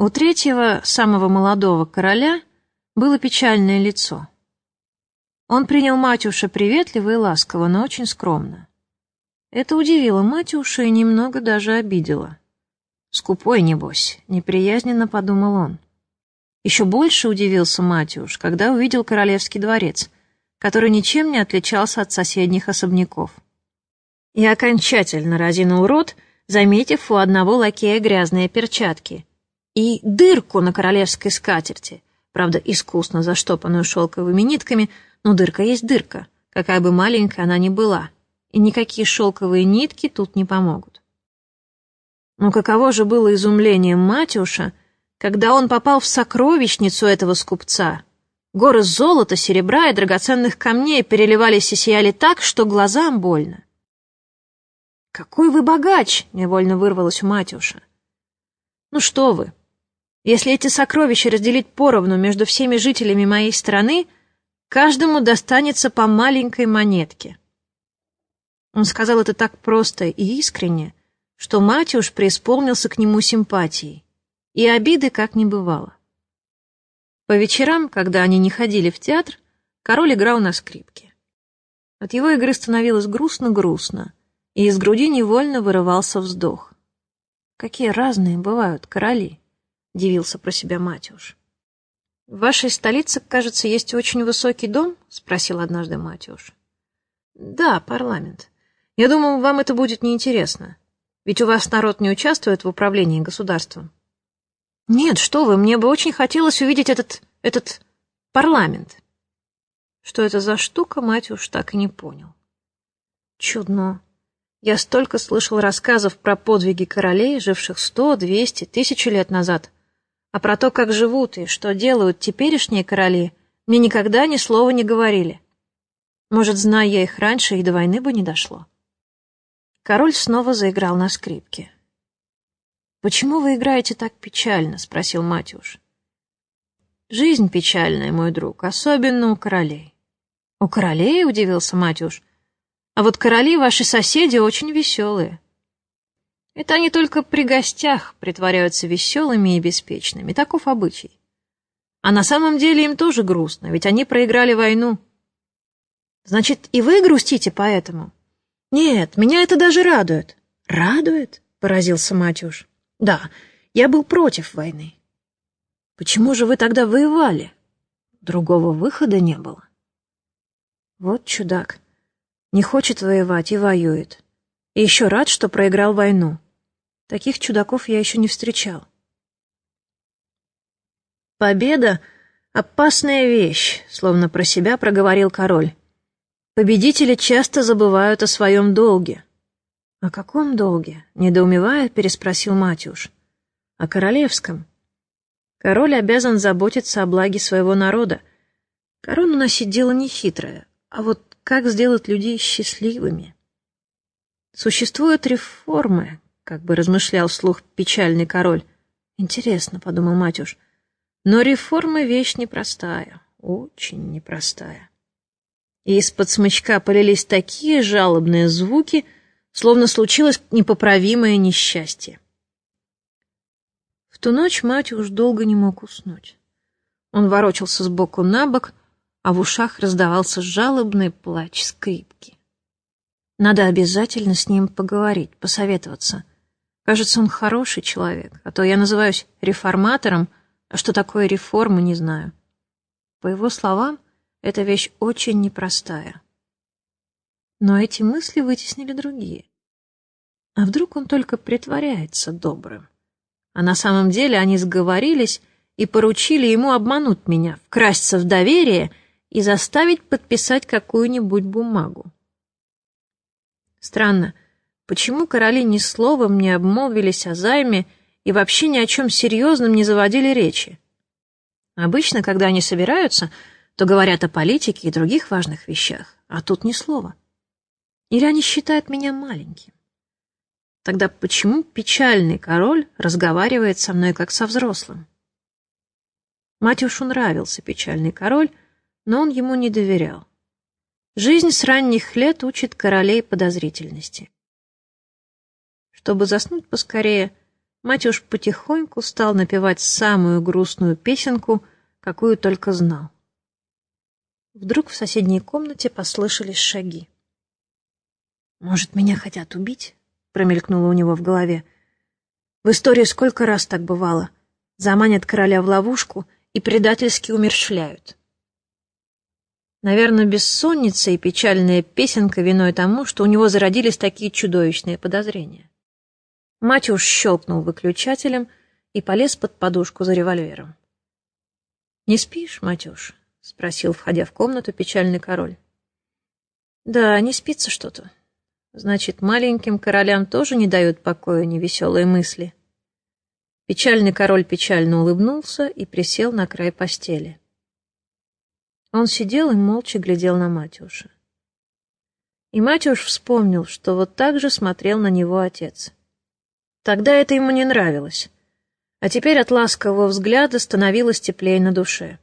У третьего, самого молодого короля, было печальное лицо. Он принял Матюша приветливо и ласково, но очень скромно. Это удивило Матюша и немного даже обидело. «Скупой, небось», — неприязненно подумал он. Еще больше удивился Матюш, когда увидел королевский дворец, который ничем не отличался от соседних особняков. И окончательно разинул рот, заметив у одного лакея грязные перчатки — и дырку на королевской скатерти, правда, искусно заштопанную шелковыми нитками, но дырка есть дырка, какая бы маленькая она ни была, и никакие шелковые нитки тут не помогут. Но каково же было изумление Матюша, когда он попал в сокровищницу этого скупца. Горы золота, серебра и драгоценных камней переливались и сияли так, что глазам больно. «Какой вы богач!» — невольно вырвалось у Матюша. «Ну что вы, если эти сокровища разделить поровну между всеми жителями моей страны, каждому достанется по маленькой монетке. Он сказал это так просто и искренне, что Матюш преисполнился к нему симпатией, и обиды как не бывало. По вечерам, когда они не ходили в театр, король играл на скрипке. От его игры становилось грустно-грустно, и из груди невольно вырывался вздох. Какие разные бывают короли. — дивился про себя Матюш. «В вашей столице, кажется, есть очень высокий дом?» — спросил однажды Матюш. «Да, парламент. Я думал, вам это будет неинтересно. Ведь у вас народ не участвует в управлении государством». «Нет, что вы, мне бы очень хотелось увидеть этот... этот... парламент». Что это за штука, Матюш так и не понял. Чудно. Я столько слышал рассказов про подвиги королей, живших сто, двести, тысячу лет назад, а про то, как живут и что делают теперешние короли, мне никогда ни слова не говорили. Может, зная я их раньше, и до войны бы не дошло. Король снова заиграл на скрипке. «Почему вы играете так печально?» — спросил Матюш. «Жизнь печальная, мой друг, особенно у королей». «У королей?» — удивился Матюш. «А вот короли ваши соседи очень веселые. Это они только при гостях притворяются веселыми и беспечными. Таков обычай. А на самом деле им тоже грустно, ведь они проиграли войну. Значит, и вы грустите поэтому? Нет, меня это даже радует. Радует? Поразился Матюш. Да, я был против войны. Почему же вы тогда воевали? Другого выхода не было. Вот чудак. Не хочет воевать и воюет. И еще рад, что проиграл войну. Таких чудаков я еще не встречал. Победа — опасная вещь, словно про себя проговорил король. Победители часто забывают о своем долге. О каком долге? Недоумевая, переспросил Матюш. О королевском. Король обязан заботиться о благе своего народа. Корону носить дело нехитрое, а вот как сделать людей счастливыми? Существуют реформы, как бы размышлял вслух печальный король. Интересно, подумал Матюш. Но реформа вещь непростая, очень непростая. И из-под смычка полились такие жалобные звуки, словно случилось непоправимое несчастье. В ту ночь Матюш долго не мог уснуть. Он ворочался с боку на бок, а в ушах раздавался жалобный плач скрипки. Надо обязательно с ним поговорить, посоветоваться. Кажется, он хороший человек, а то я называюсь реформатором, а что такое реформа, не знаю. По его словам, эта вещь очень непростая. Но эти мысли вытеснили другие. А вдруг он только притворяется добрым? А на самом деле они сговорились и поручили ему обмануть меня, вкрасться в доверие и заставить подписать какую-нибудь бумагу. Странно, Почему короли ни словом не обмолвились о займе и вообще ни о чем серьезном не заводили речи? Обычно, когда они собираются, то говорят о политике и других важных вещах, а тут ни слова. Или они считают меня маленьким? Тогда почему печальный король разговаривает со мной как со взрослым? Матюшу нравился печальный король, но он ему не доверял. Жизнь с ранних лет учит королей подозрительности. Чтобы заснуть поскорее, Матюш потихоньку стал напевать самую грустную песенку, какую только знал. Вдруг в соседней комнате послышались шаги. «Может, меня хотят убить?» — промелькнуло у него в голове. В истории сколько раз так бывало. Заманят короля в ловушку и предательски умерщвляют. Наверное, бессонница и печальная песенка виной тому, что у него зародились такие чудовищные подозрения. Матюш щелкнул выключателем и полез под подушку за револьвером. «Не спишь, Матюш?» — спросил, входя в комнату, печальный король. «Да, не спится что-то. Значит, маленьким королям тоже не дают покоя невеселые мысли». Печальный король печально улыбнулся и присел на край постели. Он сидел и молча глядел на Матюша. И Матюш вспомнил, что вот так же смотрел на него отец. Тогда это ему не нравилось, а теперь от ласкового взгляда становилось теплее на душе.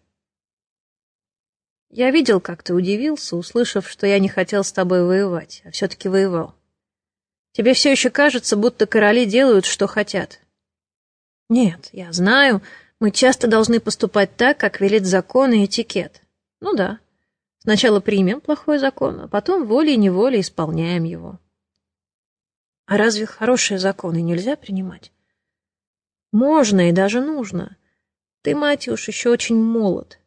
Я видел, как ты удивился, услышав, что я не хотел с тобой воевать, а все-таки воевал. Тебе все еще кажется, будто короли делают, что хотят. Нет, я знаю, мы часто должны поступать так, как велит закон и этикет. Ну да. Сначала примем плохой закон, а потом волей-неволей исполняем его. А разве хорошие законы нельзя принимать? Можно и даже нужно. Ты, Матюш, еще очень молод.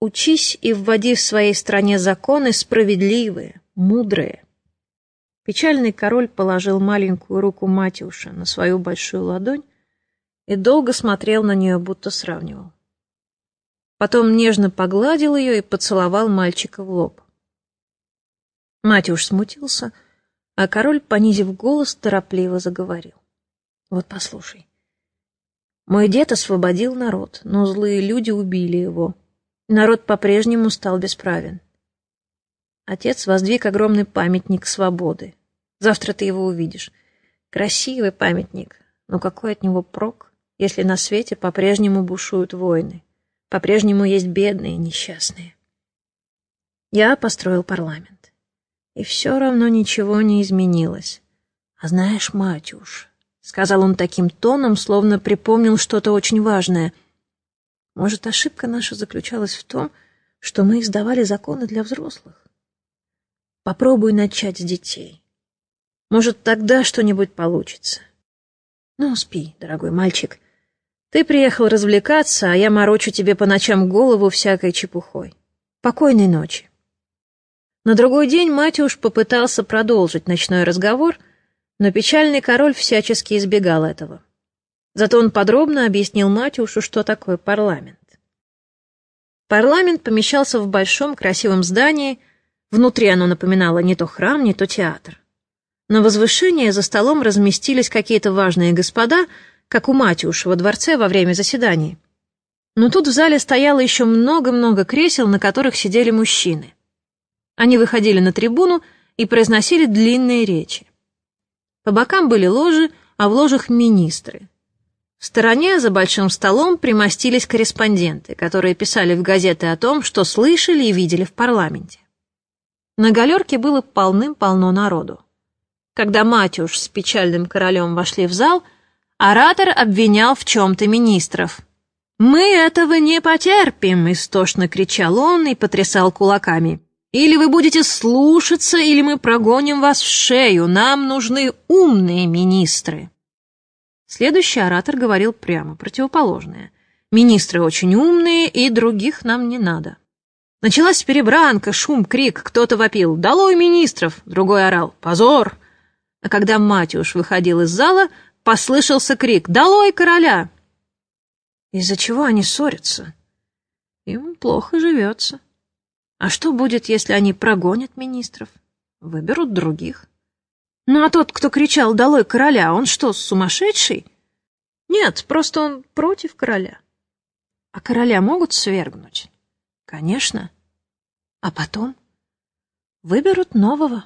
Учись и вводи в своей стране законы справедливые, мудрые. Печальный король положил маленькую руку Матюша на свою большую ладонь и долго смотрел на нее, будто сравнивал. Потом нежно погладил ее и поцеловал мальчика в лоб. Матюш смутился, а король, понизив голос, торопливо заговорил. «Вот послушай. Мой дед освободил народ, но злые люди убили его. Народ по-прежнему стал бесправен. Отец воздвиг огромный памятник свободы. Завтра ты его увидишь. Красивый памятник, но какой от него прок, если на свете по-прежнему бушуют войны? По-прежнему есть бедные и несчастные. Я построил парламент. И все равно ничего не изменилось. А знаешь, Матюш, — сказал он таким тоном, словно припомнил что-то очень важное, — может, ошибка наша заключалась в том, что мы издавали законы для взрослых? Попробуй начать с детей. Может, тогда что-нибудь получится. Ну, спи, дорогой мальчик, ты приехал развлекаться, а я морочу тебе по ночам голову всякой чепухой. Покойной ночи. На другой день Матюш попытался продолжить ночной разговор, но печальный король всячески избегал этого. Зато он подробно объяснил Матюшу, что такое парламент. Парламент помещался в большом красивом здании, внутри оно напоминало не то храм, не то театр. На возвышение за столом разместились какие-то важные господа, как у Матюша во дворце во время заседаний. Но тут в зале стояло еще много-много кресел, на которых сидели мужчины. Они выходили на трибуну и произносили длинные речи. По бокам были ложи, а в ложах министры. В стороне за большим столом примостились корреспонденты, которые писали в газеты о том, что слышали и видели в парламенте. На галерке было полным-полно народу. Когда Матюш с печальным королем вошли в зал — Оратор обвинял в чем-то министров. «Мы этого не потерпим!» — истошно кричал он и потрясал кулаками. «Или вы будете слушаться, или мы прогоним вас в шею. Нам нужны умные министры!» Следующий оратор говорил прямо противоположное. «Министры очень умные, и других нам не надо». Началась перебранка, шум, крик, кто-то вопил «Долой министров!» Другой орал «Позор!» А когда Матюш выходил из зала, послышался крик «Долой короля!» Из-за чего они ссорятся? Им плохо живется. А что будет, если они прогонят министров? Выберут других. Ну а тот, кто кричал «Долой короля», он что, сумасшедший? Нет, просто он против короля. А короля могут свергнуть? Конечно. А потом выберут нового.